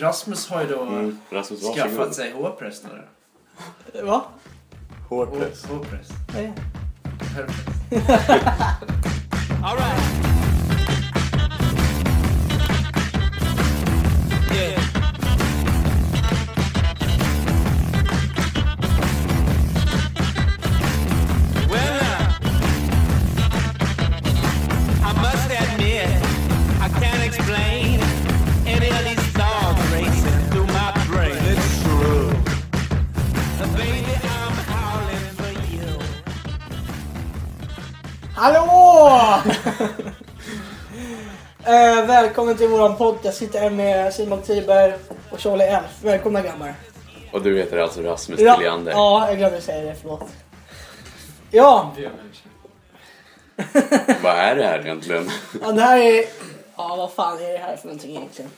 Rasmus har ju då Mm. Rasmus, skaffat sig hårpress nu. Va? Hårpress. Hår- Hårpress. Herpes. All right. Yeah. Hallå! eh, välkommen till våran podd. Jag sitter här med Simon Tiberg och Charlie Elf. Välkomna grabbar. Och du heter alltså Rasmus Ja, Tilliander. ja, jag glömde säga det. Förlåt. Ja, Vad är det här egentligen? ja, det här är... Ja, vad fan är det här för någonting egentligen?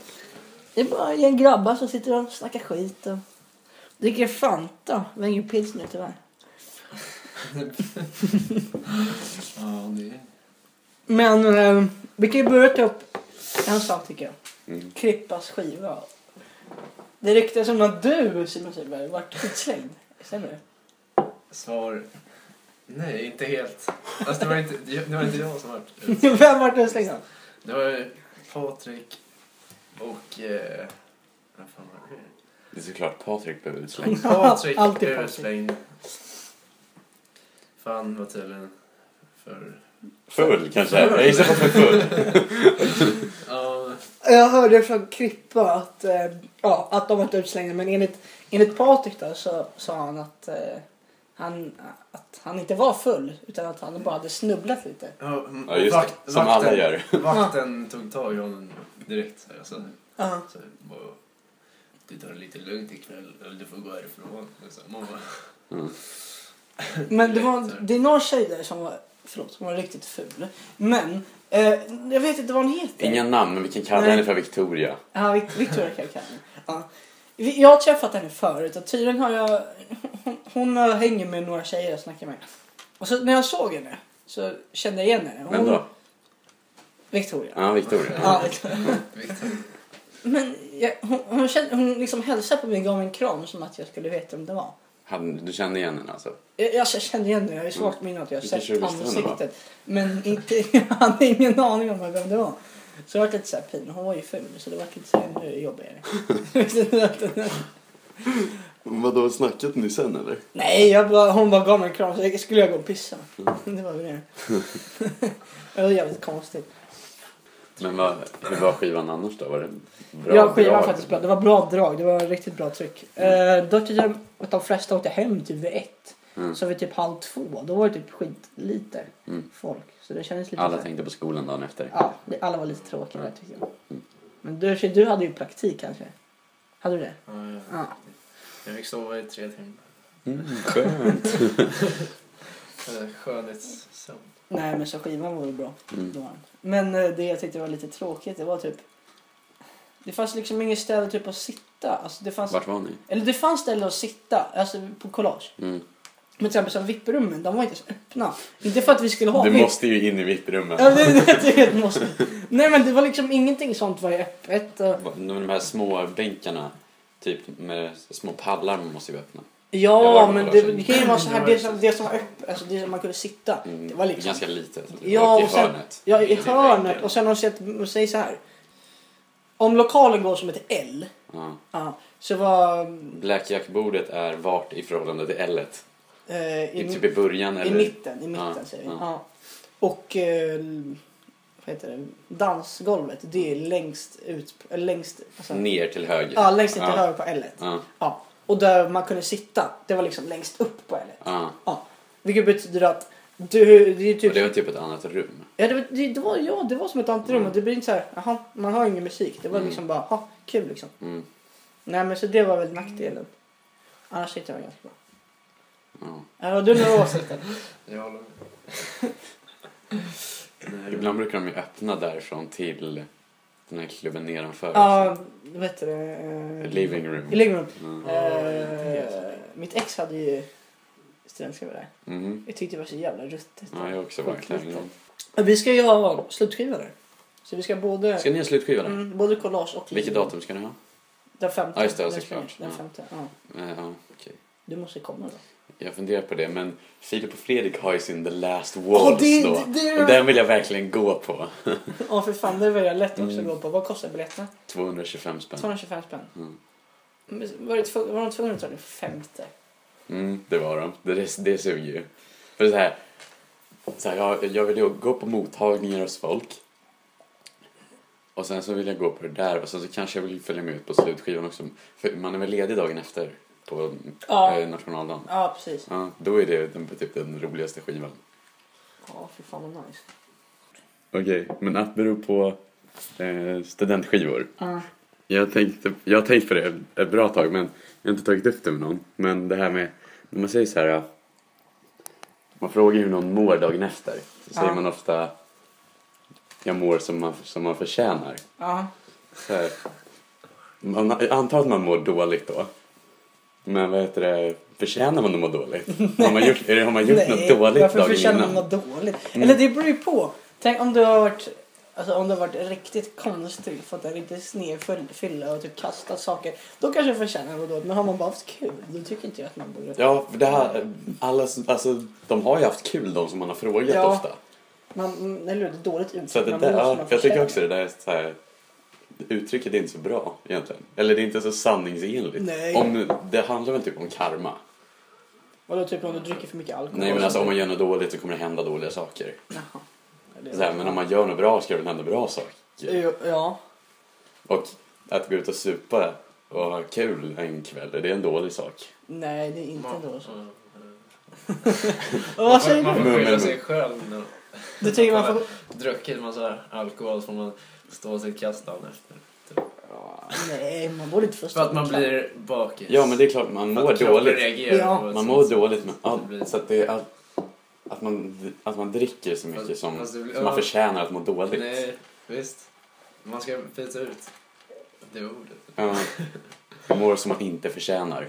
Det är bara gäng grabbar som sitter och snackar skit och dricker Fanta. Har ingen pilsner tyvärr. Ja, det är... Men eh, vi kan ju börja ta upp en sak tycker jag. Mm. Krippas skiva. Det ryktas om att du Simon Tiberg vart utslängd. Stämmer det? Svar... Nej, inte helt. Alltså, det, var inte, det var inte jag som var ut. Vem vart utslängd då? Det var Patrik och... Eh, vad fan var det? Det är såklart Patrik blev utslängd. Patrik blev utslängd. Fan var tydligen för... Full kanske? Jag gissar på för full. Ja, Jag hörde från Krippa att, eh, ja, att de var utslängda men enligt, enligt Patrik då, så sa han att, eh, han, att han inte var full utan att han bara hade snubblat lite. ja, Ja, just det. Som alla gör. Vakten tog tag i honom direkt. Alltså, Ja. så, bara, du tar det lite lugnt ikväll eller du får gå härifrån. Liksom. Mm. Men det, var, det är någon tjej där som var, förlåt, som var riktigt ful. Men eh, jag vet inte vad hon heter. Inga namn, men vi kan kalla Nej. henne för Victoria. Ja, Vic- Victoria. Ja. Vi- Jag har träffat henne förut och tydligen har jag... Hon, hon har- hänger med några tjejer jag snackar med. Och så när jag såg henne så kände jag igen henne. Hon, Vem då? Victoria. Ja, Victoria. Ja, Victoria. Men jag, hon, hon, kände, hon liksom hälsade på mig och gav mig en kram som att jag skulle veta vem det var. Han, du kände igen henne alltså? Jag, jag kände igen henne, jag har svagt minne att jag har sett ansiktet. Men inte, jag hade ingen aning om vem det var. Så det var lite så här pin. Hon var ju ful så det var lite så här ännu jobbigare. Vadå, snackat ni sen eller? Nej, jag bara, hon bara gav mig en kram så skulle jag gå och pissa. Det var väl det. det var jävligt konstigt. Men vad, hur var skivan annars då? Var det bra? ja, skivan var drag? faktiskt bra. Det var bra drag. Det var riktigt bra tryck. Eh, då tyckte jag att de flesta åkte hem typ vid ett. Mm. Så vid typ halv två, då var det typ skitlite Mm. folk. Så det kändes lite Alla så tänkte på skolan dagen efter. Ja, det, alla var lite tråkiga Mm. tyckte jag. Men du, du hade ju praktik kanske? Hade du det? Ja, ja. Ja. Jag fick sova i tre timmar. Mm, skönt. Skönhetssömn. Nej, men så skivan var väl bra. Mm. Men eh, det jag tyckte var lite tråkigt, det var typ... Det fanns liksom inget ställe typ att sitta. Alltså, det fanns, Vart var ni? eller det fanns ställen att sitta, alltså på collage. Mm. Men till exempel VIP-rummen, de var inte så öppna. Inte för att vi skulle ha Du VIP. måste ju in i VIP-rummet. Ja, det, det, det, det måste. Nej men det var liksom ingenting sånt var ju öppet. De här små bänkarna, typ med små pallar man måste ju öppna. Ja men det, collagen. det kan ju vara så här, Det som, det som var öppet, alltså det som man kunde sitta. Mm, Det var liksom... Ganska litet. Ja, och i hörnet. Ja, i i hörnet. Och sen har jag sett, säg så här. Om lokalen går som ett L. Ja. Ja, så var... Blackjack-bordet är vart i förhållande till L? Eh, I, i, typ i början I eller? mitten, i mitten Ja, säger vi. ja. Och eh, vad heter det? dansgolvet, det är längst ut, längst, alltså, Ner till höger? ja, längst till höger på L. Ja. Och där man kunde sitta, det var liksom längst upp på L. ja. Ja. Vilket betyder att du, det är typ... Och det var typ ett annat rum. Ja, det, var- det, det var, ja, det var som ett annat rum och det blir inte så här, jaha, man har ingen musik. Det var Mm. liksom bara, ha, kul liksom. Mm. Nej men så det var väl nackdelen. Annars tyckte jag det var ganska bra. Ja. Ja, du har några åsikter? Jag håller med. Ibland brukar de ju öppna därifrån till den här klubben nedanför. Ja, vad heter det? Living room. I living room. Mm. Eh, mitt ex hade ju studentskiva där. Mhm. Jag tyckte det var så jävla ruttet. Ja, jag har också varit där en gång. Vi ska ju ha slutskiva där. Så vi ska både, Ska ni ha slutskiva där? mm, både collage och Vilket datum ska ni ha? Den femte. Ja, just det, Den såklart. Den femte, ja. Eh, Ja, okej. Du måste komma då. Jag funderar på det, men Filip och Fredrik har ju sin The Last Waltz det- då. det- det- Och den vill jag verkligen gå på. Ja för fan det är väldigt lätt också Mm. gå på. Vad kostar biljetterna? 225 spänn. 225 spänn. Mm. Var, det var de tvungna att ta den femte? Mm, det var de. Det, det suger ju. För så här, så här jag, jag vill ju gå på mottagningar hos folk. Och sen så vill jag gå på det där och sen så kanske jag vill följa med ut på slutskivan också. För man är väl ledig dagen efter på Ja. eh, nationaldagen. Ja precis. Ja, då är det den, typ den roligaste skivan. Ja fy fan vad nice. Okej, men att bero på eh, studentskivor. Ja. Jag, tänkte, jag har tänkt på det ett bra tag men jag har inte tagit upp det med någon. Men det här med, när man säger så här. Man frågar hur någon mår dagen efter. Så säger Ja. man ofta jag mår som man, som man förtjänar. Ja. Så här, man, jag antar att man mår dåligt då. Men vad heter det, förtjänar man att må dåligt? Har man gjort, är det, har man gjort något dåligt varför dagen förtjänar man innan? något dåligt? Mm. Eller det beror ju på. Tänk om du har varit Alltså om du har varit riktigt konstig, fått en riktigt sned fylla och typ kastat saker. Då kanske förtjänar något dåligt. Men har man bara haft kul, då tycker inte jag att man borde... Ja, för det här, alla, alltså, de har ju haft kul de som man har frågat Ja. ofta. Man, mm, eller hur, det är dåligt uttryck. Så att det man där, ja, man jag tycker också det där är så här, uttrycket är inte så bra egentligen. Eller det är inte så sanningsenligt. Nej. Om, det handlar väl typ om karma. Vadå typ om du dricker för mycket alkohol? Nej men alltså om man gör något dåligt så kommer det hända dåliga saker. Jaha. Ja, det- Så här, men om man gör något bra ska det väl hända bra saker. Jo, Ja. Och att gå ut och supa och ha kul en kväll, är det en dålig sak? Nej, det är inte Man, då så. ja, Och man, vad får, säger man du? får Men- skylla sig själv Du tycker man man får... druckit massa alkohol så får man stå sitt kast dagen efter. Ja, Nej, man borde inte få För att man blir bakis. Ja men det är klart man mår dåligt. Ja. Man mår dåligt det blir- Så att det är allt, att man, att man dricker så mycket Fast- som, fast blir- som man förtjänar att må dåligt. Nej, visst. Man ska byta ut det ordet. Ja. Jag mår som man inte förtjänar.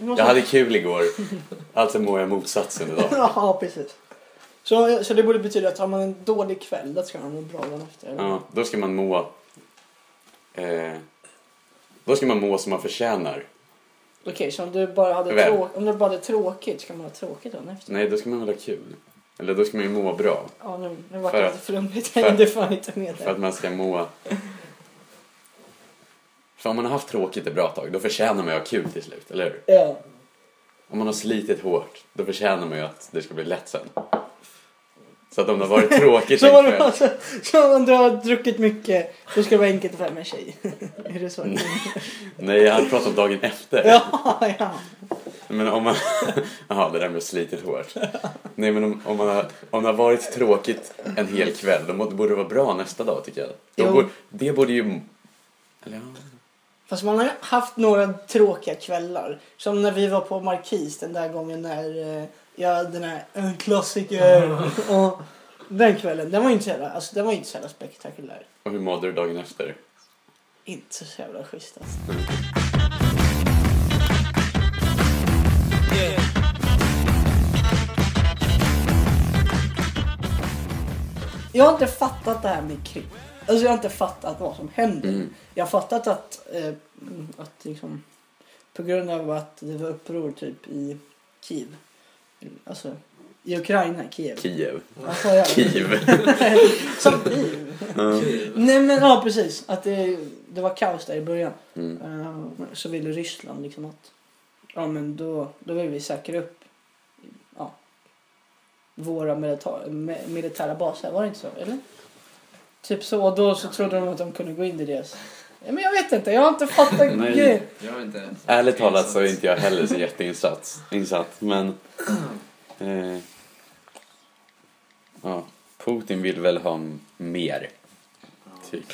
Jag hade kul igår, alltså mår jag motsatsen idag. Ja, precis. Så, så det borde betyda att har man en dålig kväll, då ska man må bra dagen efter. Ja, då ska man må... Eh, då ska man må som man förtjänar. Okej, så om du bara hade, Väl. trå- om du bara hade tråkigt, ska man ha tråkigt dagen efter? Nej, då ska man väl ha kul. Eller då ska man ju må bra. Ja, nu, nu vart För det att- lite flummigt. för- Jag hängde fan inte med För där. att man ska må... För om man har haft tråkigt ett bra tag, då förtjänar man ju att ha kul till slut, eller hur? Ja. Om man har slitit hårt, då förtjänar man ju att det ska bli lätt sen. Så att om det har varit tråkigt Så, en kväll... alltså, så om du har druckit mycket, då ska det vara enkelt att få hem en tjej. är det så? Mm. Nej, jag hade pratat om dagen efter. Ja, ja. Men om man... Jaha, det där med slitit hårt. Nej, men om, om, man har, om det har varit tråkigt en hel kväll, då borde det vara bra nästa dag tycker jag. Då borde, det borde ju... Eller ja... Fast man har haft några tråkiga kvällar. Som när vi var på Markis den där gången när, eh, ja den här, en klassiker. och den kvällen, den var inte så jävla, alltså den var inte så jävla spektakulär. Och hur mådde du dagen efter? Inte så jävla schysst alltså. Yeah. Jag har inte fattat det här med krig. Alltså jag har inte fattat vad som händer. Mm. Jag har fattat att, eh, att liksom, på grund av att det var uppror typ i Kiev. Alltså i Ukraina, Kiev. Kiev. Jag? Kiev. Som Kiev. Nej men ja precis. Att det, det var kaos där i början. Mm. Eh, så ville Ryssland liksom att ja men då, då vill vi säkra upp ja, våra milita- mi- militära baser. Var det inte så? Eller? Typ så. Och då så trodde de att de kunde gå in i deras... Men jag vet inte. Jag har inte fattat grejen. Jag inte... Ärligt talat så är inte jag heller så jätteinsatt. Insatt, men... Eh, ja, Putin vill väl ha mer. Typ,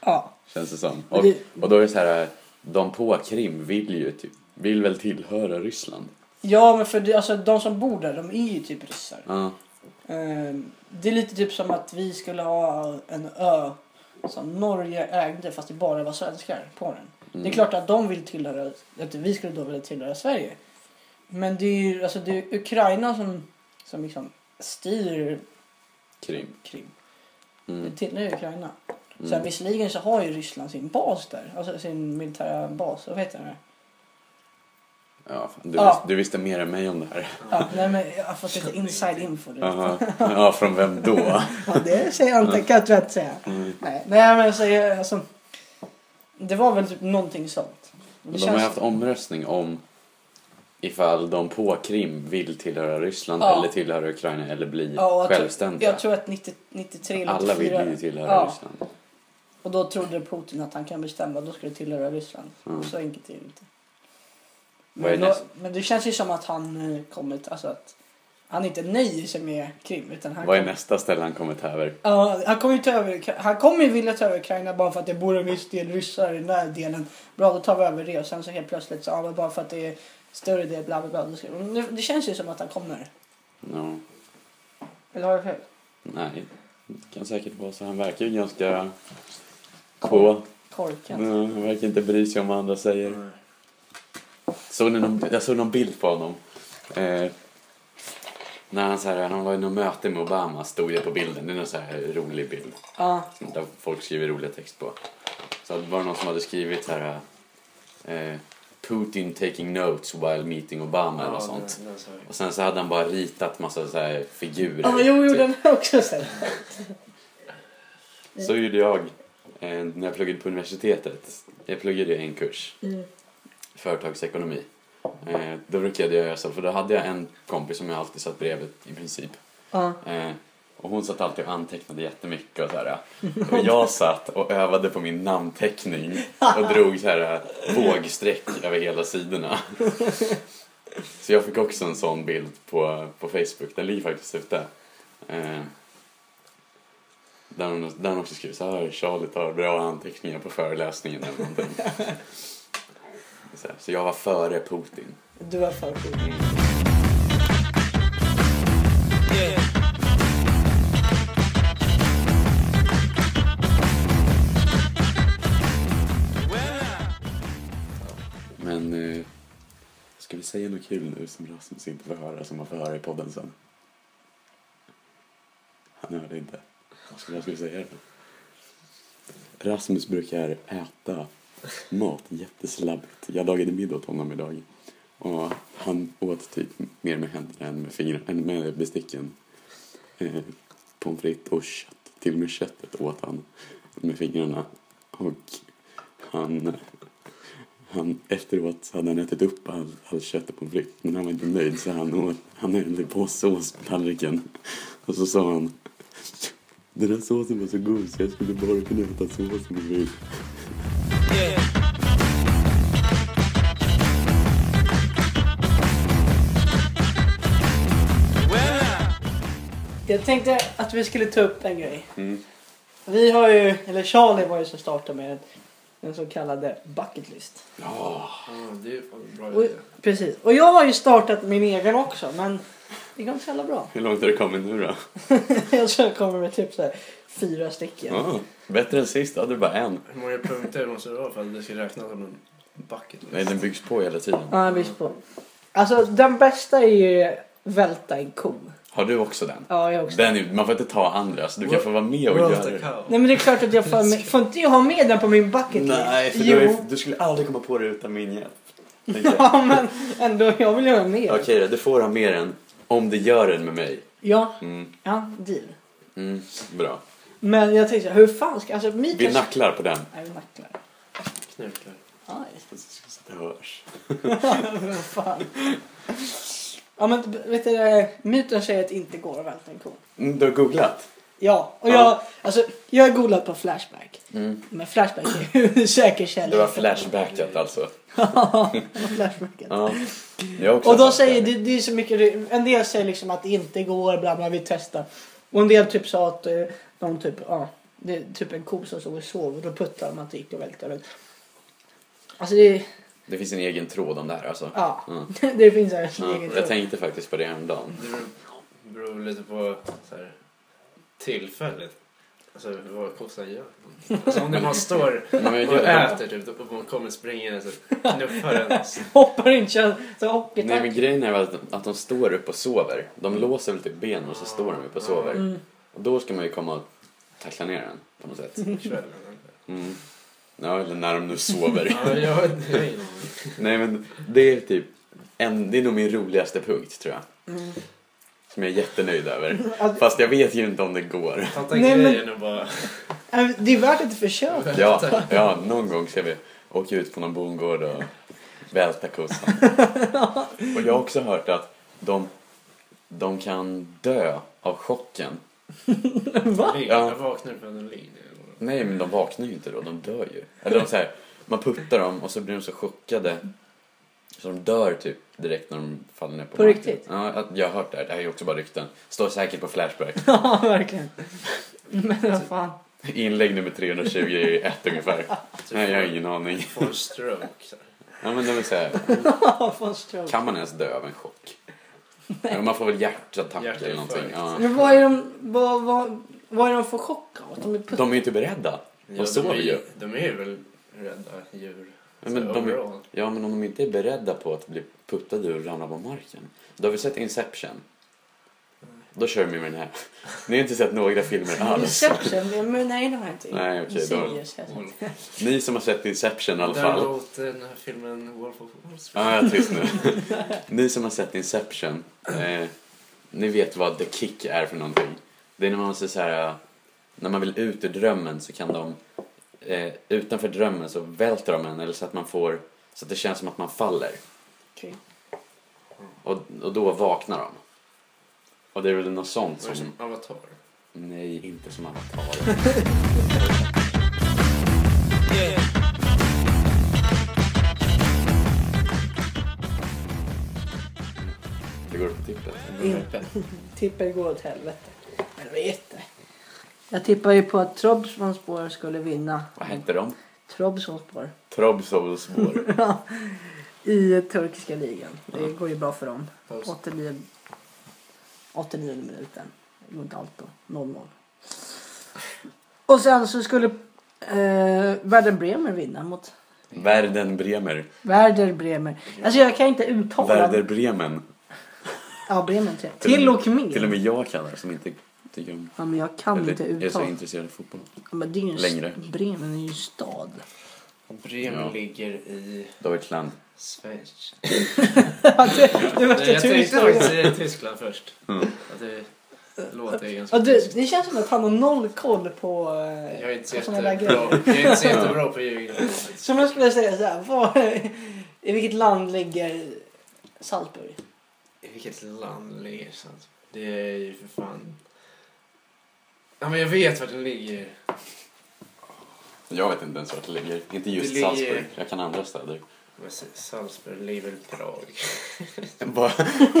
Ja. känns det som. Och, och då är det så här, de på Krim vill ju typ, vill väl tillhöra Ryssland. Ja men för det, alltså, de som bor där de är ju typ ryssar. Ja, Ehm, Det är lite typ som att vi skulle ha en ö som Norge ägde fast det bara var svenskar på den. Det är Mm. klart att de vill tillhöra, att vi skulle då vilja tillhöra Sverige. Men det är ju alltså det är Ukraina som, som liksom styr Krim. Krim. Mm. Det tillhör Ukraina. Så här, visserligen så har ju Ryssland sin bas där. Alltså sin militära bas. Vad heter det? Ja, fan, du, Ja. Visste, du visste mer än mig om det här. Ja, nej, men jag har fått lite inside info. Aha. Ja, från vem då? Ja, det säger jag inte. Kan jag tvärt säga. Mm. Nej, nej, men jag säger alltså. Det var väl typ någonting sånt. Det De har ju haft omröstning om ifall de på Krim vill tillhöra Ryssland Ja. eller tillhöra Ukraina eller bli Ja, jag tror- självständiga. Jag tror att 90, 93 eller Alla 94. vill ju tillhöra Ja. Ryssland. Och då trodde Putin att han kan bestämma. Då skulle det tillhöra Ryssland. Mm. Så enkelt är det inte. Men, då, men det känns ju som att han eh, kommit, alltså att han inte nöjer sig med Krim. Utan han Vad är kom- nästa ställe han kommer ta över? Ja, han kommer ju ta över, han kommer ju vilja ta över Ukraina bara för att det bor en viss del ryssar i den där delen. Bra, då tar vi över det och sen så helt plötsligt så, ja bara för att det är större del bla bla bla. Det, det känns ju som att han kommer. Ja, Eller har jag fel? nej, det kan säkert vara så. Han verkar ju ganska på. Korkat. Ja, han verkar inte bry sig om vad andra säger. Såg ni någon, jag såg någon bild på honom. Eh, när han, så här, han var i något möte med Obama stod det på bilden. Det är en så här rolig bild. Ja, Där folk skriver roliga text på. Så det var någon som hade skrivit så här. Eh, Putin taking notes while meeting Obama eller något sånt. den- den. Och sen så hade han bara ritat massa så här figurer. ja jo, jo typ. den har också sett. Så gjorde jag eh, när jag pluggade på universitetet. Jag pluggade en kurs, Mm. Företagsekonomi. Eh, då brukade jag göra så, för då hade jag en kompis som jag alltid satt bredvid i princip. Ja. Eh, och hon satt alltid och antecknade jättemycket och så här. Och jag satt och övade på min namnteckning och drog så här vågsträck över hela sidorna. Så jag fick också en sån bild på, på Facebook, den ligger faktiskt ute. Eh, där hon, där hon också skriver så här, Charlie tar bra anteckningar på föreläsningen eller någonting. Så, jag var före Putin. Du var för sjuk. Yeah. Men eh, ska vi säga något kul nu som Rasmus inte får höra, som man får höra i podden sen? Han hörde inte. Vad ska vi säga då? Rasmus brukar äta mat jätteslabbigt. Jag lagade middag åt honom idag. Och han åt typ mer med händerna än med, fingrarna, än med besticken. Eh, pommes frites och kött. Till och med köttet åt han med fingrarna. Och han han, efteråt så hade han ätit upp all, all kött och pommes frites. Men han var inte nöjd så han, åt, han hällde på sås på tallriken. Och så sa han Den här såsen var så god så jag skulle bara kunna äta sås med frites. Jag tänkte att vi skulle ta upp en grej. Mm. Vi har ju, eller Charlie var ju som startade med den så kallade bucket list. Ja, Ja, det är en bra Och, idé. precis. Och jag har ju startat min egen också men det går inte så jävla bra. hur långt har det kommit nu då? jag tror jag kommer med typ så här fyra stycken. Ja, bättre än sist, då hade du bara en. Hur många punkter måste det vara för att det ska räknas som en bucket list? Nej, den byggs på hela tiden. Ja, visst på. Alltså den bästa är ju välta en ko. Har du också den? Ja, jag också. den är, man får inte ta andra, så du kan få vara med och göra det. Nej men det är klart att jag får, med, får inte jag ha med den på min bucket list? Nej, för du, är, du skulle aldrig komma på det utan min hjälp. Ja men ändå, jag vill göra mer. Okej då, du får ha med den om du gör den med mig. Ja, Mm, ja, deal. mm, bra. Men jag tänkte hur fan ska, alltså Mikael... Vi nacklar på den. Nej, vi nacklar. Knutlar. Aj, Så det hörs. vad fan. Ja men vet du, eh, myten säger att det inte går att välta en ko. Mm, Du har googlat? Ja, och Ja. jag, alltså jag har googlat på Flashback. Mm. Men Flashback är ju säker källa. Det var flashbackat alltså? Ja, Flashbacket. Ja. Jag har också Och då haft säger, det. det, är så mycket, en del säger liksom att det inte går, bla bla, vi testar. Och en del typ sa att eh, de typ, ja, det är typ en ko som såg och sov och då puttade de att det gick och välte. Men, Alltså det, Det finns en egen tråd om det här alltså. ja, Mm. det finns en Ja, egen jag tråd. tänkte faktiskt på det häromdagen. Det beror, beror lite på så här, tillfället. Alltså vad kossan gör. Alltså om man står jag, och jag, äter typ och man kommer springande så knuffar en. Hoppar inte så, så hockey nej men grejen är väl att, att de står upp och sover. De låser väl typ benen och så står de upp och sover. Mm. Och då ska man ju komma och tackla ner den på något sätt. Mm. Ja, eller när de nu sover. Ja, jag. Nej men det är typ en, det är nog min roligaste punkt tror jag. Mm. Som jag är jättenöjd över. Att- Fast jag vet ju inte om det går. Nej, men- och bara... Det är värt ett försök. Ja, ja någon gång ska vi åka ut på någon bondgård och välta kossan. Och jag har också hört att de, de kan dö av chocken. Va? Jag vaknar att den ligger. Nej men de vaknar ju inte då, de dör ju. Eller de så här, man puttar dem och så blir de så chockade så de dör typ direkt när de faller ner på, På marken. riktigt? Ja, jag har hört det här. Det här är ju också bara rykten. Står säkert på Flashback. Ja, verkligen. Men vad fan. Inlägg nummer 320 i ett ungefär. Nej, jag har ingen aning. Får en stroke. Så. Ja men det vill säga, kan man ens dö av en chock? Ja, man får väl hjärtattack eller någonting. Ja. Men vad är de, vad, vad, vad är de för chock av? De är putt- De är ju inte beredda. Ja, Och sover de, ju. är, de är väl rädda djur. Ja, men de är-. Ja men om de inte är beredda på att bli puttade och ramla på marken. Då har vi sett Inception. Då kör vi med den här. Ni har inte sett några filmer alls. Inception? Men nej, det har jag inte. Nej, okej, då- har inte. Ni som har sett Inception i alla fall. Däremot den här filmen Wolf of Wall Street. Ja, jag tyst nu. Ni som har sett Inception, eh, ni vet vad the kick är för någonting. Det är när man måste så här, när man vill ut ur drömmen så kan de, eh, utanför drömmen så välter de en eller så att man får, så att det känns som att man faller. Okej. Och, och då vaknar de. Och det är väl något sånt Var det som, som Avatar? nej inte som Avatar. Yeah. Det går på tippet. Inte. Tippar går åt helvete. Jag vet det. Jag tippar ju på att Trabzonspor skulle vinna. Vad hette de? Trabzonspor. Trabzonspor. I turkiska ligan. Det går ju bra för dem. Paus. 89, 89 minuten. Inte allt då. 0-0. Och sen så skulle eh, Werder Bremer vinna mot Värden Bremer. Werder Bremer. Alltså jag kan inte uttala. Werder Bremen. Ja, Bremen till, till och med. Till och med jag kan det som inte tycker om Ja, men jag kan eller inte är så uttala. intresserad av fotboll. Ja, Men det är ju en Längre. Bremen är ju en stad. Bremen Ja. ligger i Deutschland. Schweiz. Det, det var Nej, jag tänkte faktiskt säga Tyskland först. Mm. Att det låter ganska Ja, det, tyskt. det känns som att han har noll koll på, eh, Jag är inte så på såna där jättebra, grejer. jag är inte så jättebra på ljuga. Som jag skulle säga så här, var, i vilket land ligger Salzburg? I vilket land ligger sant? Det är ju för fan... Ja men jag vet vart den ligger. Jag vet inte ens vart det ligger. Inte just ligger- Salzburg. Jag kan andra städer. Men Salzburg ligger väl i Prag? Bara-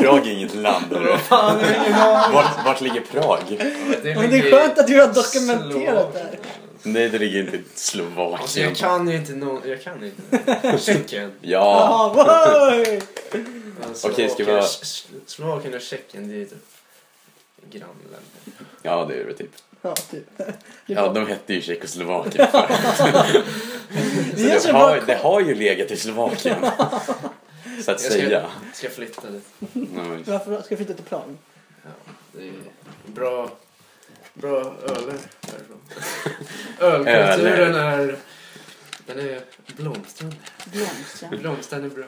Prag är inget land. eller? Fan, jag har ingen aning. Vart, vart ligger Prag? Ja, det, Men det är skönt att du har dokumenterat det här. Nej, det ligger inte i Alltså Slovakien. jag kan ju inte nå... Jag kan inte. Tjeckien. Ja! Alltså, Okej, ska vi Slovakien- S- Slovakien och Tjeckien, det är typ grannländer. ja det är det typ. Ja, typ. Ja, de hette ju Tjeckoslovakien förut. Det det, har, det har ju legat i Slovakien. Så att Jag säga. ska, ska flytta dit. Nej, Varför ska jag flytta till Prag? Ja, det är bra, bra öler därifrån. Ölkulturen är... Den är blomstrande. Blomstra. Blomstrande är bra.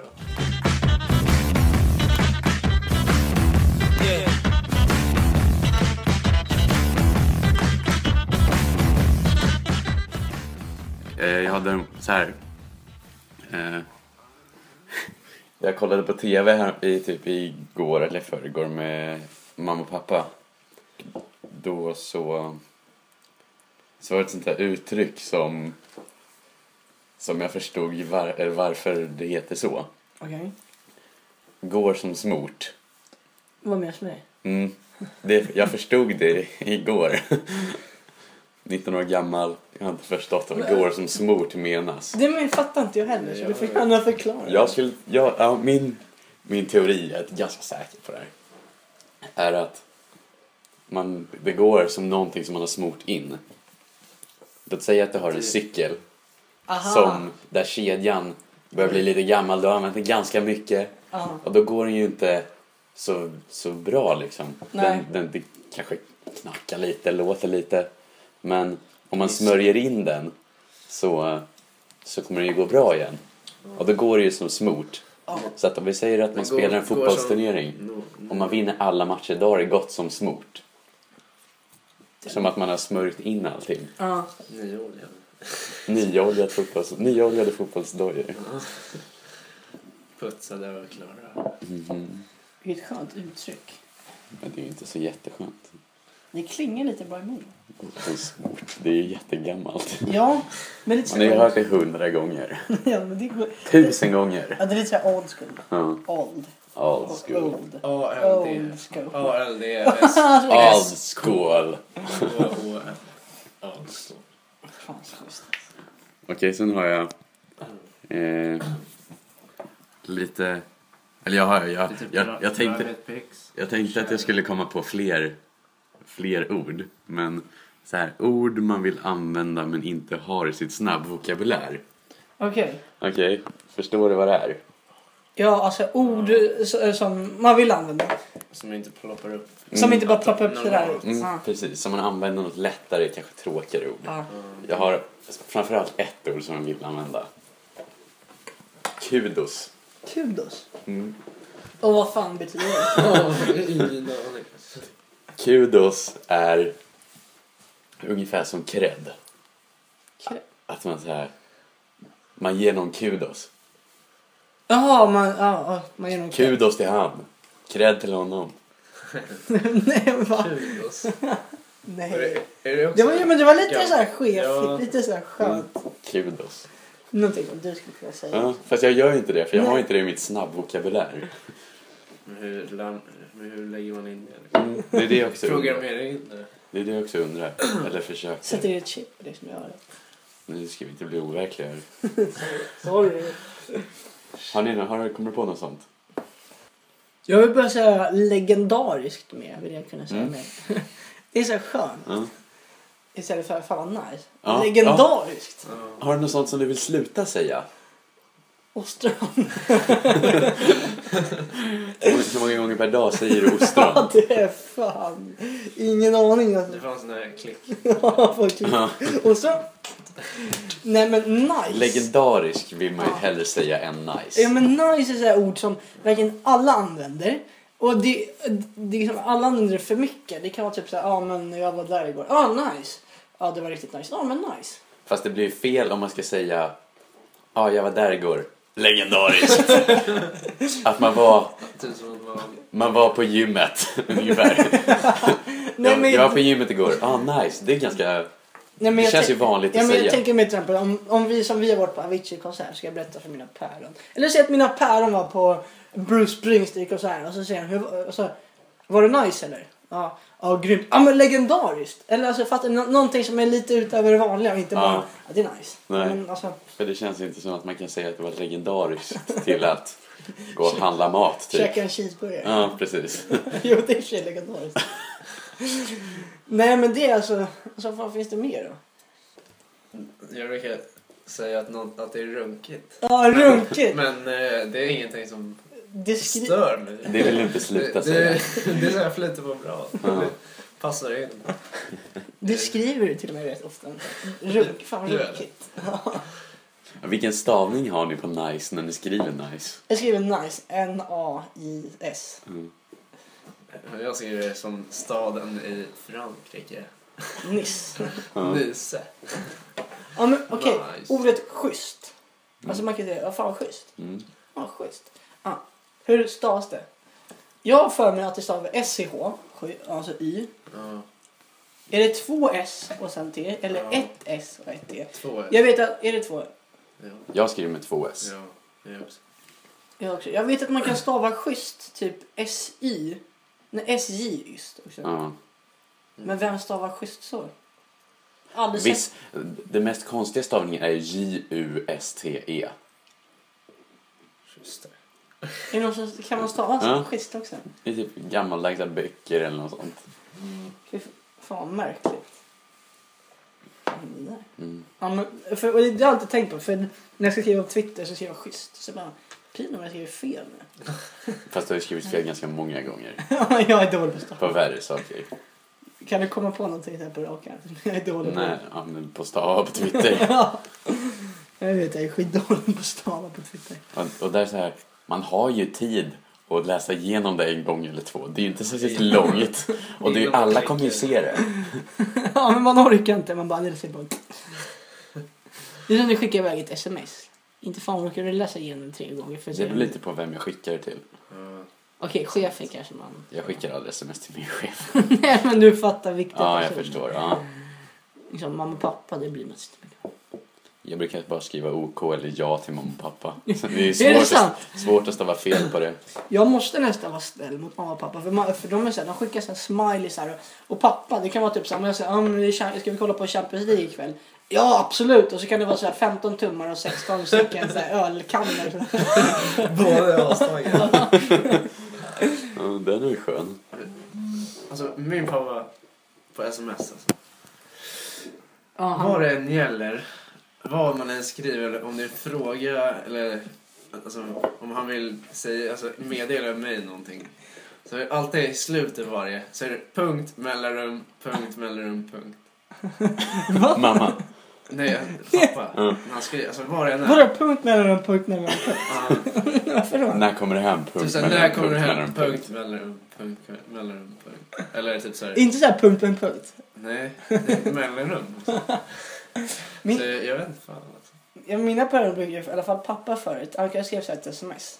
Jag hade så här. Eh, jag kollade på tv här i typ igår eller förrgår med mamma och pappa. Då så. Så var det ett sånt där uttryck som. Som jag förstod var, varför det heter så. Okej. Går som smort. Vad menas med det? Mm. Det, jag förstod det igår. 19 år gammal. Jag har inte förstått vad går som smort menas. Det men fattar inte jag heller så du får gärna förklara. Jag skulle, jag, ja, min, min teori, jag är ganska säker på det här, är att man, går som någonting som man har smort in. Låt säga att du har en cykel Aha. som, där kedjan börjar bli lite gammal, du har använt den ganska mycket Ja. och då går den ju inte så, så bra liksom. Den, den, det kanske knackar lite, låter lite. Men om man smörjer in den så, så kommer det ju gå bra igen. Och då går det ju som smort. Så att om vi säger att man går- spelar en fotbollsturnering och man vinner alla matcher, då har det gått som smort. Som att man har smörjt in allting. Ja. Fotbolls, nyoljade fotbollsdojor. Putsade och klara. Mhm. Vilket skönt uttryck. Men det är ju inte så jätteskönt. Det klingar lite bra i munnen. Det är ju jättegammalt. Ja, men lite så Man har ju hört det hundra gånger. ja, men det går... Tusen gånger. Ja, det är lite såhär old school. Ja. Old. Old school. Old. Old school. ALD. S. Old school. Old school. Okej, sen har jag eh, lite... Eller jag har... Jag, Lite jag, jag, tänkte, jag tänkte att jag skulle komma på fler, fler ord. Men så här, ord man vill använda men inte har i sitt snabbvokabulär. Okej. Okej, förstår du vad det är? Ja, alltså ord s- som man vill använda. Som inte ploppar upp. Som inte bara ploppar upp Mm. sådär. Mm, Ja. Precis, som man använder något lättare, kanske tråkigare ord. Ja. Jag har framförallt ett ord som jag vill använda. Kudos. Kudos. Mm. Och vad fan betyder det? Ja, ingen aning. Kudos är ungefär som cred. Cred. Att man så här, man ger någon kudos. Jaha, man, ja, ja, man ger någon Kudos till han. Cred till honom. Nej, va? Kudos. Är Nej. det- är det också Det var, men det var lite gammalt? så här Ja. lite så här skönt. Kudos. Någonting som du skulle kunna säga. Ja, fast jag gör inte det, för jag har Nej. inte det i mitt snabbvokabulär. Men hur, men hur lägger man in det? Mm, det är det jag också undrar. In det. Det är det jag också undrar. Eller försöker. Sätter i ett chip på det som gör det. Nu ska vi inte bli overkliga här. Sorry. Har ni, har, kommer du på något sånt? Jag vill börja säga legendariskt mer, vill jag kunna säga Mm. mer. Det är så skönt. Ja. Istället för fan vad nice. Ja, Legendariskt. Ja. Har du något sånt som du vill sluta säga? Ostron. Hur många- gånger per dag säger du Ja, ostron? det är fan. Ingen aning alltså. Det fanns en sån här klick. Ja, faktiskt. Ja. Ostron. Nej men nice. Legendarisk vill man ju Ja. hellre säga än nice. Ja men nice är så här ord som verkligen alla använder. Och det, det är liksom, alla använder det för mycket. Det kan vara typ så här, ja men jag var där igår. Ja ah, nice. Ja det var riktigt nice. Ja men nice. Fast det blir fel om man ska säga ja, jag var där igår. Legendariskt. Att man var, man... var på gymmet ungefär. Nej, men- jag var på gymmet igår. Ah, nice. Det är ganska... Nej, men Det jag känns ju vanligt ja, att säga. Jag tänker mig till exempel om, om vi som vi har varit på Avicii-konsert ska jag berätta för mina päron. Eller säg att mina päron var på Bruce Springsteen-konsert och så säger han, så, var det nice eller? Ja, ja grymt. Ja men legendariskt. Eller alltså fattar någonting som är lite utöver det vanliga och inte Ja. bara, ja det är nice. Nej. Men, alltså, För det känns inte som att man kan säga att det var legendariskt till att gå och handla mat typ. käka en cheeseburgare. Ja, precis. jo det är i legendariskt. Nej men det är alltså, alltså vad finns det mer då? Jag brukar säga att, något, att det är runkigt. Ja runkigt. Men eh, det är ingenting som Det skri- stör mig. Det vill inte sluta det, säga. det, det är så här flyter på bra. Ja. Det passar in. Det skriver du till och med rätt ofta. Runk, fan det. runkigt. Vilken stavning har ni på nice när ni skriver nice? Jag skriver nice, N-A-I-S. Mm. Jag ser det som staden i Frankrike. Nice. Nice. Ja men okej, Nice. ordet schysst. Alltså man kan säga, ja fan vad schysst. Mm. Ja, schysst. Ja. Hur stavas det? Jag har för mig att det stavar S-C-H, alltså Y. Ja, Är det två S och sen T? Eller Ja. ett S och ett T? två Jag vet att, är det två? Ja, Jag skriver med två S. ja, jag också. Jag också. Jag vet att man kan stava schysst, typ S-Y. Nej, S-J just också. Ja. Men vem stavar schysst så? Aldrig. Viss, det mest konstiga stavningen är J-U-S-T-E. Just det. Är det någon som, kan man stava så? Ja. Schysst också? I typ gammaldags böcker eller något sånt. Fy f- fan märkligt. Där. Mm. Ja, men, för, och det har jag alltid tänkt på. För när jag ska skriva på Twitter så skriver jag schysst. Så bara, pin om jag skriver fel nu. Fast du har ju skrivit fel ganska många gånger. Ja, jag är dålig på att På värre saker. Kan du komma på någonting här på rak arm? Jag är dålig på Nej, ja, men på stava på Twitter. Ja. Jag vet, jag är skitdålig på stava på Twitter. Och, och där är så här, man har ju tid att läsa igenom det en gång eller två. Det är ju inte särskilt långt. Och det är, ju- alla kommer ju se det. Ja, men man orkar inte. Man bara läser bara. Det är som när du skickar iväg ett sms. Inte fan orkar du läsa igenom det tre gånger. För Det beror lite på vem jag skickar det till. Ja. Okej, chefen kanske man... Jag skickar aldrig sms till min chef. Nej, men du fattar viktiga Ja, jag förstår. Ja. Liksom, mamma och pappa, det blir mest. Jag brukar bara skriva OK eller ja till mamma och pappa. Så Det är, Är det svårt, att, svårt att stava fel på det. Jag måste nästan vara snäll mot mamma och pappa. För, för de, är så här, de skickar så här smileys här. Och pappa, det kan vara typ så här, om jag säger, ah, men ska vi kolla på Champions League ikväll? Ja, absolut. Och så kan det vara så här 15 tummar och 16 stycken så ölkannor. Båda är astaggade. Ja, den är ju skön. Alltså min pappa på sms alltså. Han- Vad det än gäller, vad man än skriver, eller om det är en fråga eller alltså, om han vill säga, alltså, meddela mig någonting. Så är det alltid i slutet varje, så är det punkt, mellanrum, punkt, mellanrum, punkt. Mamma. Nej, pappa. Han skriver, alltså vad det Vadå är. punkt mellan punkt mellan punkt? Varför då? När kommer det hem? typ Punkt såhär, mellan när kommer det punkt, hem? mellan Punkt, mellanrum, punkt, mellanrum, punkt. Eller typ såhär, Inte så här punkt, punkt, punkt. nej, det är mellanrum. Min- Så jag vet inte fan alltså. Ja, mina föräldrar brukar, i alla fall pappa förut, han kan skriva så här ett sms.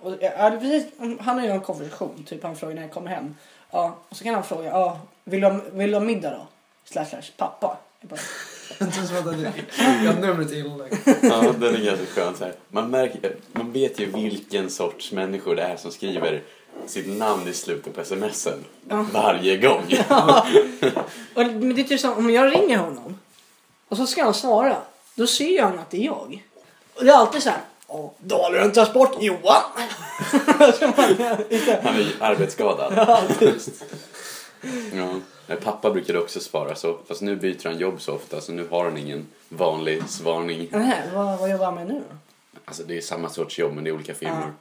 Och hade precis, han och jag har en konversation, typ han frågar när jag kommer hem. Ja, och så kan han fråga, ja, vill du ha, vill du ha middag då? Slash slash, pappa. Jag bara, Inte som att har numret inlagt. Ja, den är ganska skön. Så här. Man, märker, man vet ju vilken sorts människor det är som skriver sitt namn i slutet på smsen. Ja. Varje gång. och, men det är typ som om jag ringer honom och så ska han svara, då ser han att det är jag. Och det är alltid så här, ja, Dalarön Transport, Johan. Han är arbetsskadad. Ja. Ja. Pappa brukade också svara så. Fast nu byter han jobb så ofta så nu har han ingen vanlig svarning. Nej, vad, vad jobbar han med nu då? Alltså det är samma sorts jobb men det är olika firmor.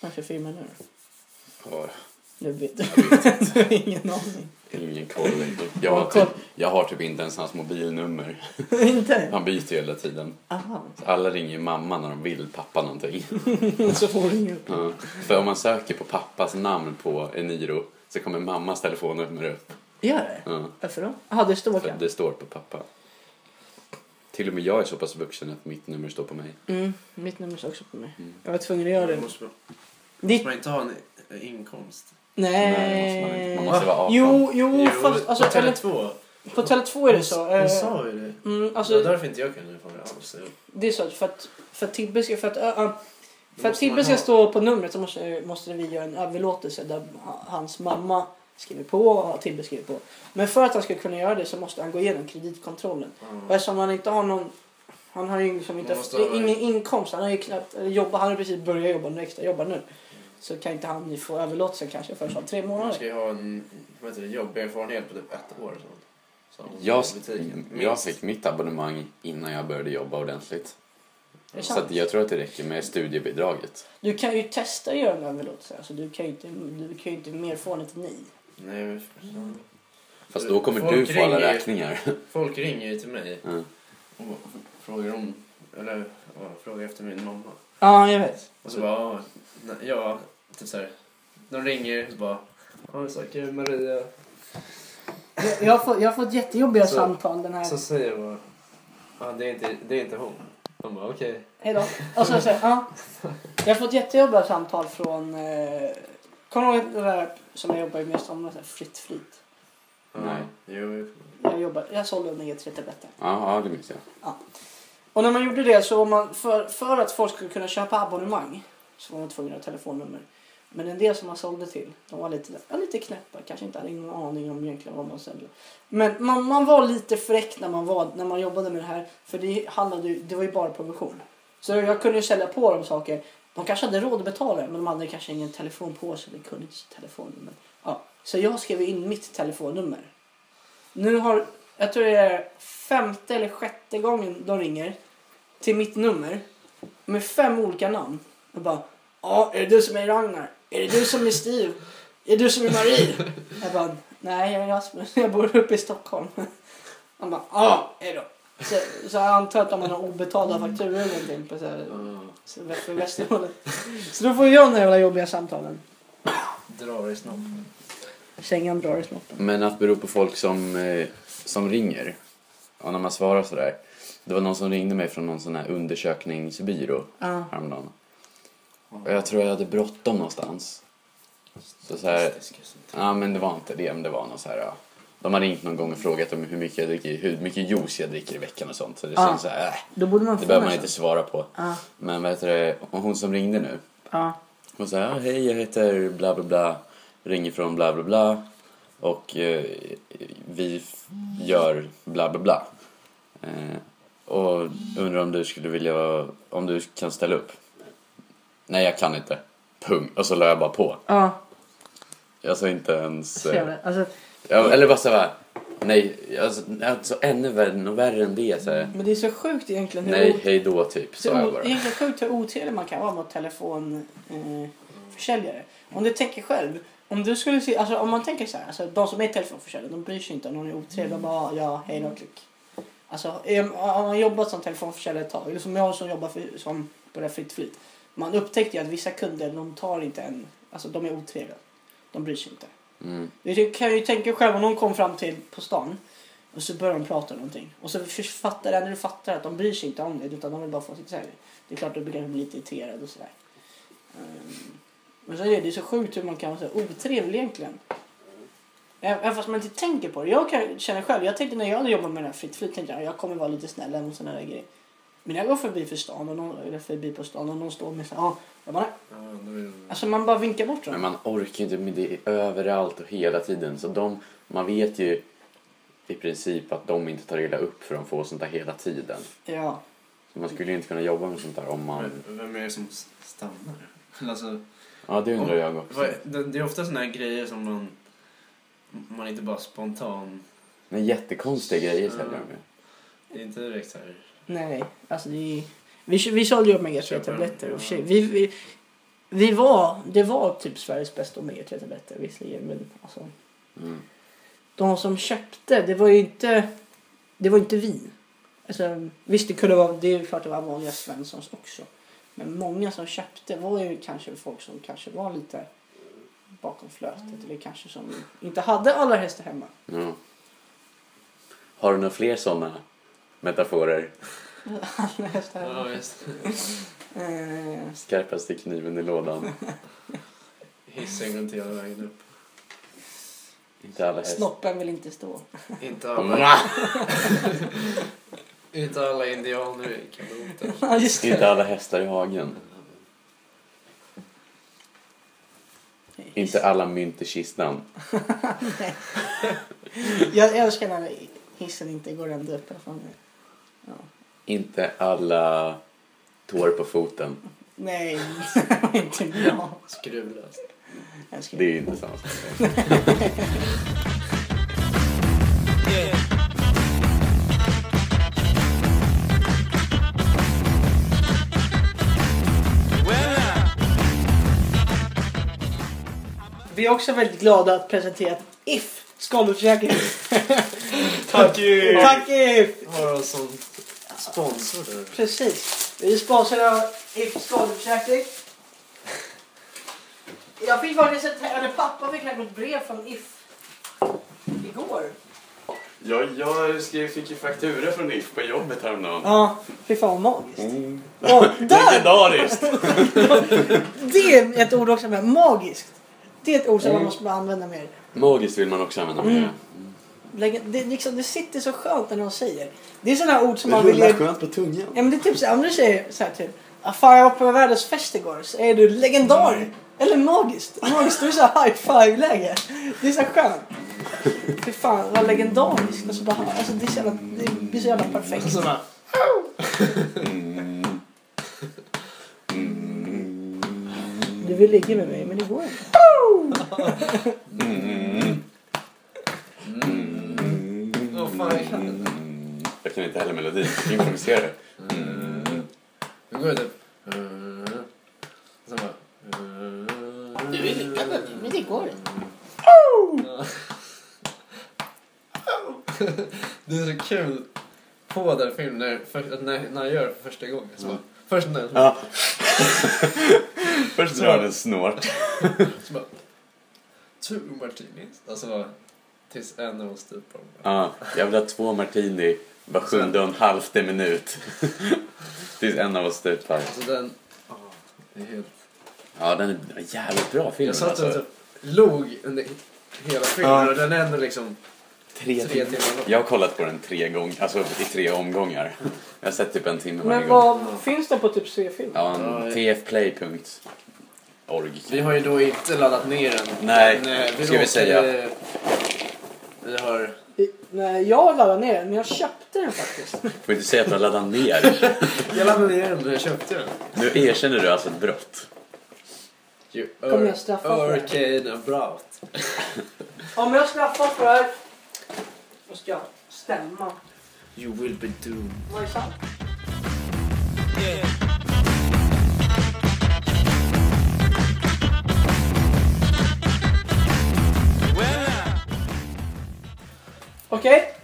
Vad är för firma nu då? Ja. Nu vet du. du har ingen aning. Ingen koll. Jag Ja, har, typ, jag har typ inte ens hans mobilnummer. inte? Han byter ju hela tiden. Aha. Så alla ringer mamma när de vill pappa någonting. Så får du inget. Ja. För om man söker på pappas namn på Eniro så kommer mammas telefonnummer upp. Gör det? Ja. Varför då? Jaha, det står För det står på pappa. Till och med jag är så pass vuxen att mitt nummer står på mig. Mm, mitt nummer står också på mig. Mm. Jag var tvungen att göra det. Måste man, Ditt... måste man inte ha en inkomst? Nej, måste man inte. Man Nej. måste vara 18. Jo, jo, fast alltså, på eller, Tele2. på Tele2 är det så. Hon eh, sa ju det. Mm, det alltså, var därför inte jag kunde få det alls. det är så för att, för att Tibbe ska, för att, ö, ö, för att Tibbe ska ha. stå på numret så måste, måste vi göra en överlåtelse där ha- hans mamma skriver på och Tibbe skriver på. Men för att han ska kunna göra det så måste han gå igenom kreditkontrollen. Och eftersom han inte har någon han har ju liksom inte Man måste ha- ingen inkomst. Han har ju knappt eller jobba, han har precis börjat jobba nu, extra jobbar nu. Så kan inte han få överlåtelse kanske förrän om tre månader. ska ju ha en vad heter det, jobberfarenhet på typ ett år. och Sånt. Jag, jag fick mitt abonnemang innan jag började jobba ordentligt. Så jag tror att det räcker med studiebidraget. Du kan ju testa att göra en överlåtelse. Alltså, du kan ju inte, du kan ju inte mer få än ett nej. Nej, men, Fast då kommer Folk du få alla räkningar. folk ringer ju till mig Ja. och frågar om, eller ja, frågar efter min mamma. Ja, jag vet. Och så bara, ja, typ såhär. De ringer så bara, ja, jag söker Maria. Jag, jag, har, fått, jag har fått jättejobbiga Så- samtal den här... Så säger jag bara, ja det är inte, det är inte hon. De bara, okej. Hejdå. Och så säger ja. Jag har fått jättejobbiga samtal från... Eh, kommer du ihåg det där som jag jobbar med som så här fritt flit? Ja, Nej. Jo, Jag, jobbar, jag sålde under E3-tabletter. Ja, ja det minns jag. Och när man gjorde det så var man, för, för att folk skulle kunna köpa abonnemang så var man tvungen att ha telefonnummer. Men en del som man sålde till, de var lite, ja, lite knäppa, kanske inte hade ingen aning om egentligen vad man sålde. Men man, man var lite fräck när man, var, när man jobbade med det här, för det, handlade, ju- det var ju bara provision. Så jag kunde ju sälja på dem saker. De kanske hade råd att betala men de hade kanske ingen telefon på sig, de kunde inte sitt telefonnummer. Ja, så jag skrev in mitt telefonnummer. Nu har, jag tror det är femte eller sjätte gången de ringer till mitt nummer med fem olika namn. Och bara, ja, är det du som är Ragnar? Är det du som är Steve? Är det du som är Marie? Jag bara, Nej, jag är Rasmus. Jag bor uppe i Stockholm. Han bara, ja, hej då. Så, så jag antar att de har några obetalda fakturor eller någonting på så här, så för. Så då får jag de jävla jobbiga samtalen. drar i snoppen. Kängan drar i snoppen. Men att bero på folk som, eh, som ringer och när man svarar sådär. Det var någon som ringde mig från någon sån här undersökningsbyrå Ja. häromdagen. Och jag tror jag hade bråttom någonstans. Så så här, ja men det var inte det, men det var någon så här, ja. De har ringt någon gång och frågat om hur mycket jag dricker, hur mycket juice jag dricker i veckan och sånt. Så det känns så här, äh, Då borde man det behöver man inte svara på. Ja. Men det, och hon som ringde nu. Ja. Hon sa, ja, hej jag heter bla bla bla, ringer från bla bla bla och eh, vi gör bla bla bla. Eh, och undrar om du skulle vilja, om du kan ställa upp. Nej jag kan inte. Pung. Och så la jag bara på. Ja. Jag sa inte ens... Så Eh, jävla, alltså, ja, eller bara såhär, nej, alltså, alltså ännu värre, något värre än det. Så här, men det är så sjukt egentligen hur nej, hej då typ. Så Sa jag o- bara. egentligen sjukt hur otrevlig man kan vara mot telefonförsäljare. Eh, försäljare. om du tänker själv. Om du skulle se, alltså om man tänker så här, alltså de som är telefonförsäljare de bryr sig inte om någon är otrevlig. De bara, ja, hej då, klick. Alltså är- har man jobbat som telefonförsäljare ett tag, eller som jag som jobbar för, som på det här Fritt Flyt. Man upptäckte ju att vissa kunder, de tar inte en, alltså de är otrevliga. De bryr sig inte. Mm. Du kan ju tänka själv om någon kom fram till på stan och så börjar de prata om någonting. Och så fattar när du fattar att de bryr sig inte om det utan de vill bara få sitt säger. Det är klart du blir lite irriterad och sådär. Ehm, Men så är det, det är så sjukt hur man kan vara så otrevlig egentligen. Även fast man inte tänker på det. Jag kan, känner själv, jag tänkte när jag jobbat med det här fritt flyt tänkte jag jag kommer vara lite snäll och sådana där grejer. Men jag går förbi för stan och någon, eller förbi på stan och någon står med så här, ja, jag bara, Ja, då är det- alltså man bara vinkar bort dem. Men man orkar ju inte med det överallt och hela tiden. Så de, man vet ju i princip att de inte tar illa upp för de får sånt där hela tiden. Ja. Så man skulle ju inte kunna jobba med sånt där om man... Men Vem är det som s- stannar? Alltså, Ja, det undrar jag också. vad- det, det är ofta såna här grejer som man, man inte bara spontan... Men jättekonstiga grejer säljer de ju. Det är inte direkt så här... Nej, alltså det är, vi, vi sålde ju omega-3 Köper tabletter den. och tjej, vi, vi, vi var, det var typ Sveriges bästa omega-3 tabletter visserligen men alltså Mm. de som köpte, det var ju inte, det var inte vi. Alltså, visst det kunde vara, det är klart det var vanliga Svenssons också. Men många som köpte var ju kanske folk som kanske var lite bakom flötet eller kanske som inte hade alla hästar hemma. Ja. Har du några fler sådana metaforer? Alla Ja, visst. Eh, Skarpaste kniven i lådan. Hissen går inte hela vägen upp. Inte alla snoppen vill inte stå. Inte alla, Mwah! inte alla indianer i kanoter. Ja just det. Inte alla hästar i hagen. Inte alla mynt i kistan. Jag älskar när hissen inte går ända upp. Ja. Inte alla tår på foten. Nej, inte bra. Skruvlöst. Jag älskar Det är inte samma sak. Vi är också väldigt glada att presentera If skadeförsäkring. Tack If! Tack If! Har oss som sponsor där. Precis. Vi är sponsrade av If skadeförsäkring. Jag fick faktiskt ett, eller pappa fick ett brev från If igår. Ja, jag skrev, fick ju faktura från If på jobbet häromdagen. Ja, fy fan vad magiskt. Mm. Och där! Legendariskt! Det är ett ord också med magiskt. Det är ett ord som man Mm. måste använda mer. Magiskt vill man också använda Mm. mer. Lägga- Det, liksom, det sitter så skönt när någon säger. Det är sådana ord som Det man vill... rullar ge- skönt på tungan. Ja men det är typ såhär, om du säger såhär typ. "Ah, Fan jag var på världens fest igår. Så är du legendar. Mm. Eller magiskt. Magiskt, då är det såhär high five läge. Det är så skönt. Fy fan vad legendariskt. Alltså, bara, alltså, det, är så jävla, det blir så jävla perfekt. Så bara, Mm. Mm. Du vill ligga med mig men det går inte. Mm. Jag kan inte heller melodin. Jag kan improvisera det. Mm. Nu går det typ... Mm. Sen bara... Du ligga med mig men det går inte. Det är så kul på den filmen när, för, när, när han gör det för första gången. Så bara, Mm. Först när Ja. Först drar han en snort. så bara, two martinis. Alltså bara, tills en av oss stupar. Ja, jag vill ha två martini var sjunde och en halvte minut. Tills en av oss stupar. Alltså den, ja, det är helt... Ja, den är en jävligt bra film Jag satt och alltså. typ log under hela filmen Ja. och den är ändå liksom Tre tre timmar. lång. Jag har kollat på den tre gånger, alltså i tre omgångar. Jag har sett typ en timme varje Men gång. vad finns det på typ C-film? Ja, Ja, ja. tfplay.org. Vi har ju då inte laddat ner den. Nej, men, eh, ska vi säga. råkade- Vi har... I- Nej, jag laddade ner den, men jag köpte den faktiskt. Får inte säga att du har laddat ner. Jag laddade ner den när jag köpte den. Nu erkänner du alltså ett brott. You Kommer jag straffa för det? Arcane about. Om jag straffas för det här måste jag stämma. You will be doomed. Vad är sant? Okej.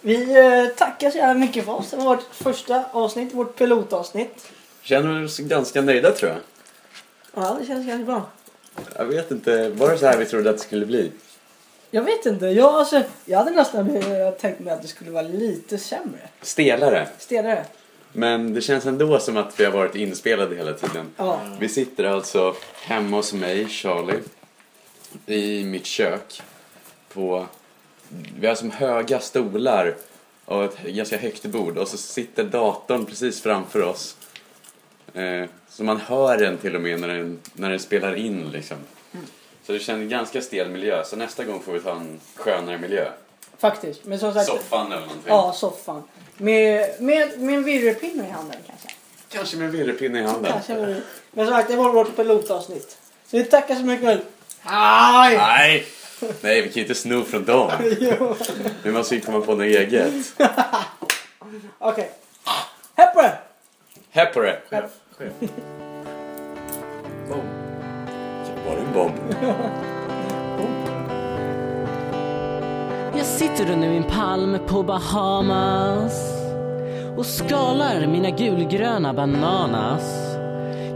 Vi eh, tackar så jävla mycket för oss. Det var vårt första avsnitt, vårt pilotavsnitt. Känner oss ganska nöjda tror jag. Ja, det känns ganska bra. Jag vet inte, var det så här vi trodde att det skulle bli? Jag vet inte. Jag, alltså, jag hade nästan tänkt mig att det skulle vara lite sämre. Stelare. Stelare. Men det känns ändå som att vi har varit inspelade hela tiden. Ja. Vi sitter alltså hemma hos mig, Charlie, i mitt kök. På, vi har som höga stolar och ett ganska högt bord och så sitter datorn precis framför oss. Eh, så man hör den till och med när den, när den spelar in liksom. Så det känns ganska stel miljö, så nästa gång får vi ta en skönare miljö. Faktiskt. Men som sagt. Soffan eller någonting. Ja, soffan. Med, med, med en virvelpinne i handen kanske. Kanske med virrepinne i handen. kanske vore- Men som sagt, det var vårt pilotavsnitt. Så vi tackar så mycket. Hej! Nej! Nej, vi kan ju inte sno från dem. Jo. Vi måste ju komma på något eget. Okej. Hepp på det! Här på det! Chef. Chef. Boom. Var det en bomb? Jag sitter under min palm på Bahamas och skalar mina gulgröna bananas.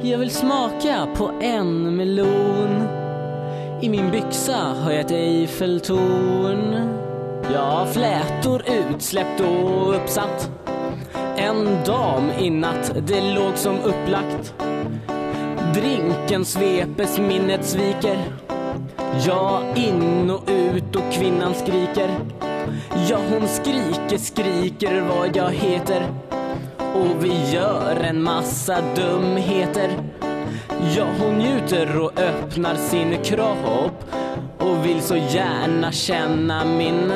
Jag vill smaka på en melon. I min byxa har jag ett Eiffeltorn. Jag har flätor utsläppt och uppsatt. En dam i natt, det låg som upplagt. Drinken svepes, minnet sviker. Ja, in och ut och kvinnan skriker. Ja, hon skriker, skriker vad jag heter. Och vi gör en massa dumheter. Ja, hon njuter och öppnar sin kropp och vill så gärna känna min...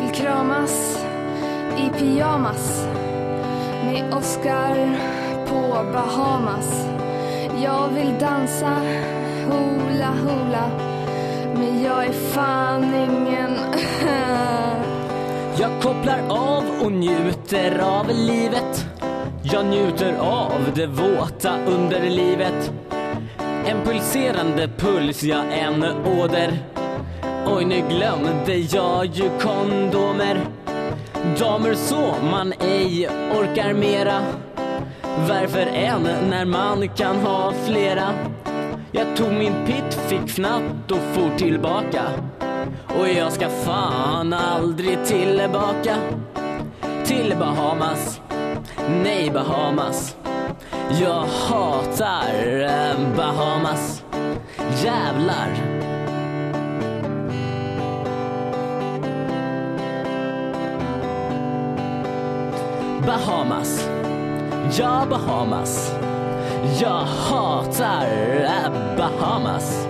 Vill kramas i pyjamas med Oscar på Bahamas. Jag vill dansa hula hula men jag är fan ingen Jag kopplar av och njuter av livet. Jag njuter av det våta underlivet. En pulserande puls, ja en åder. Oj, nu glömde jag ju kondomer. Damer så man ej orkar mera. Varför en när man kan ha flera? Jag tog min pitt, fick fnatt och for tillbaka. Och jag ska fan aldrig tillbaka till Bahamas. Nej, Bahamas. Jag hatar eh, Bahamas. Jävlar. Bahamas. Ja, Bahamas. Jag hatar Bahamas.